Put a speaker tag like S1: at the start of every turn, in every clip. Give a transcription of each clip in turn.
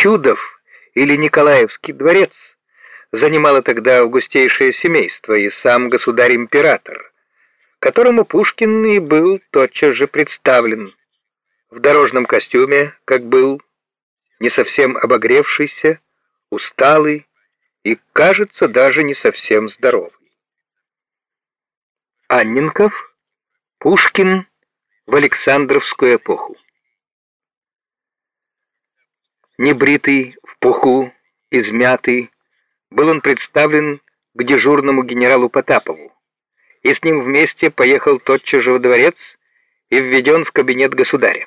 S1: Чудов или Николаевский дворец занимало тогда августейшее семейство и сам государь-император, которому Пушкин и был тотчас же представлен в дорожном костюме, как был, не совсем обогревшийся, усталый и, кажется, даже не совсем здоровый. Анненков, Пушкин в Александровскую эпоху. Небритый, в пуху, измятый, был он представлен к дежурному генералу Потапову, и с ним вместе поехал тотчас же во дворец и введен в кабинет государя.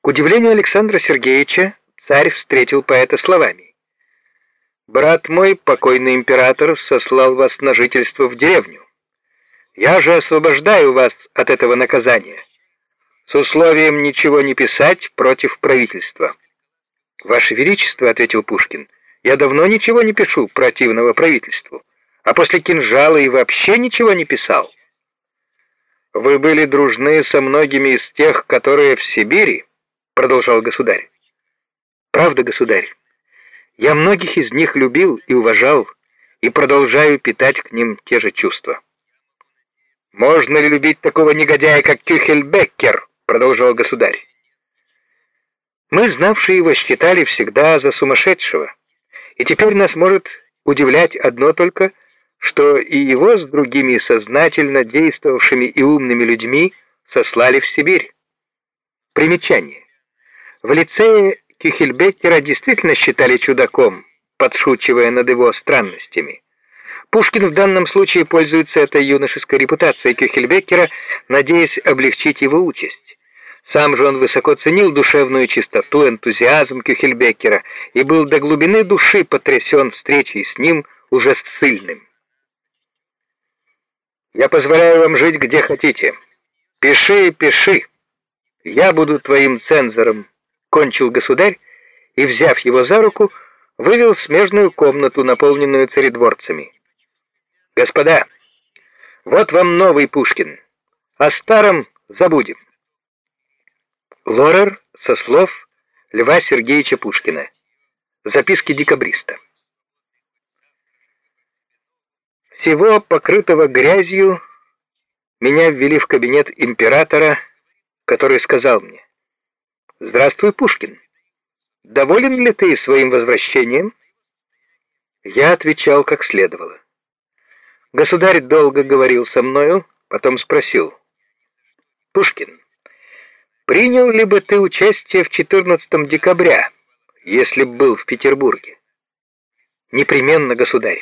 S1: К удивлению Александра Сергеевича, царь встретил поэта словами. «Брат мой, покойный император, сослал вас на жительство в деревню. Я же освобождаю вас от этого наказания, с условием ничего не писать против правительства». «Ваше Величество», — ответил Пушкин, — «я давно ничего не пишу противного правительству, а после кинжала и вообще ничего не писал». «Вы были дружны со многими из тех, которые в Сибири?» продолжал государь. Правда, государь, я многих из них любил и уважал, и продолжаю питать к ним те же чувства. Можно ли любить такого негодяя, как Кюхельбеккер? продолжал государь. Мы, знавшие его, считали всегда за сумасшедшего, и теперь нас может удивлять одно только, что и его с другими сознательно действовавшими и умными людьми сослали в Сибирь. Примечание. В лицее Кюхельбеккера действительно считали чудаком, подшучивая над его странностями. Пушкин в данном случае пользуется этой юношеской репутацией Кюхельбеккера, надеясь облегчить его участь. Сам же он высоко ценил душевную чистоту, энтузиазм Кюхельбеккера и был до глубины души потрясен встречей с ним уже с сильным. «Я позволяю вам жить где хотите. Пиши пиши. Я буду твоим цензором, кончил государь и, взяв его за руку, вывел смежную комнату, наполненную царедворцами. «Господа, вот вам новый Пушкин. О старом забудем». Лорер со слов Льва Сергеевича Пушкина. Записки декабриста. Всего покрытого грязью меня ввели в кабинет императора, который сказал мне, «Здравствуй, Пушкин. Доволен ли ты своим возвращением?» Я отвечал как следовало. Государь долго говорил со мною, потом спросил. «Пушкин, принял ли бы ты участие в 14 декабря, если б был в Петербурге?» «Непременно, государь.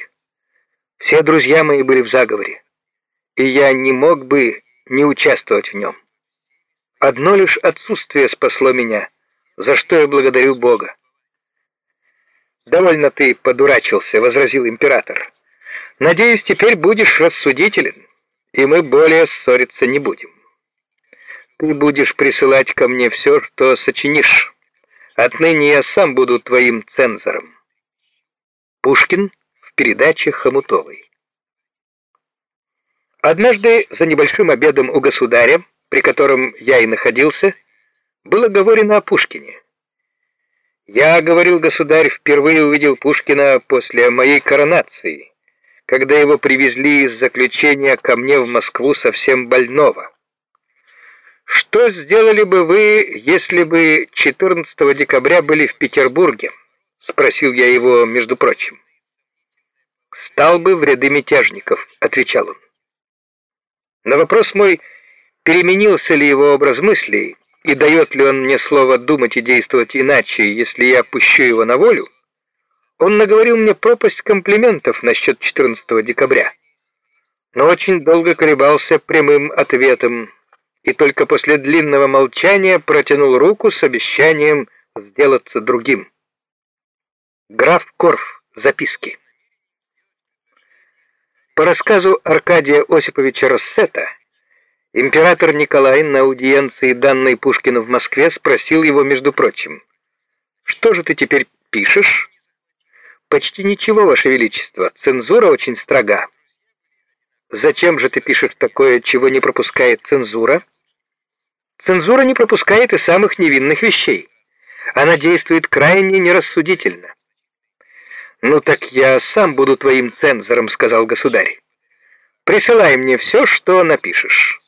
S1: Все друзья мои были в заговоре, и я не мог бы не участвовать в нем». Одно лишь отсутствие спасло меня, за что я благодарю Бога. «Довольно ты подурачился», — возразил император. «Надеюсь, теперь будешь рассудителен, и мы более ссориться не будем. Ты будешь присылать ко мне все, что сочинишь. Отныне я сам буду твоим цензором». Пушкин в передаче Хомутовой. Однажды за небольшим обедом у государя при котором я и находился, было говорено о Пушкине. Я, говорил государь, впервые увидел Пушкина после моей коронации, когда его привезли из заключения ко мне в Москву совсем больного. Что сделали бы вы, если бы 14 декабря были в Петербурге? Спросил я его, между прочим. Стал бы в ряды мятежников, отвечал он. На вопрос мой переменился ли его образ мыслей, и дает ли он мне слово думать и действовать иначе, если я пущу его на волю, он наговорил мне пропасть комплиментов насчет 14 декабря, но очень долго колебался прямым ответом и только после длинного молчания протянул руку с обещанием сделаться другим. Граф Корф. Записки. По рассказу Аркадия Осиповича Рассета, Император Николай на аудиенции, данной Пушкину в Москве, спросил его, между прочим, «Что же ты теперь пишешь?» «Почти ничего, Ваше Величество. Цензура очень строга». «Зачем же ты пишешь такое, чего не пропускает цензура?» «Цензура не пропускает и самых невинных вещей. Она действует крайне нерассудительно. «Ну так я сам буду твоим цензором», — сказал государь. «Присылай мне все, что напишешь».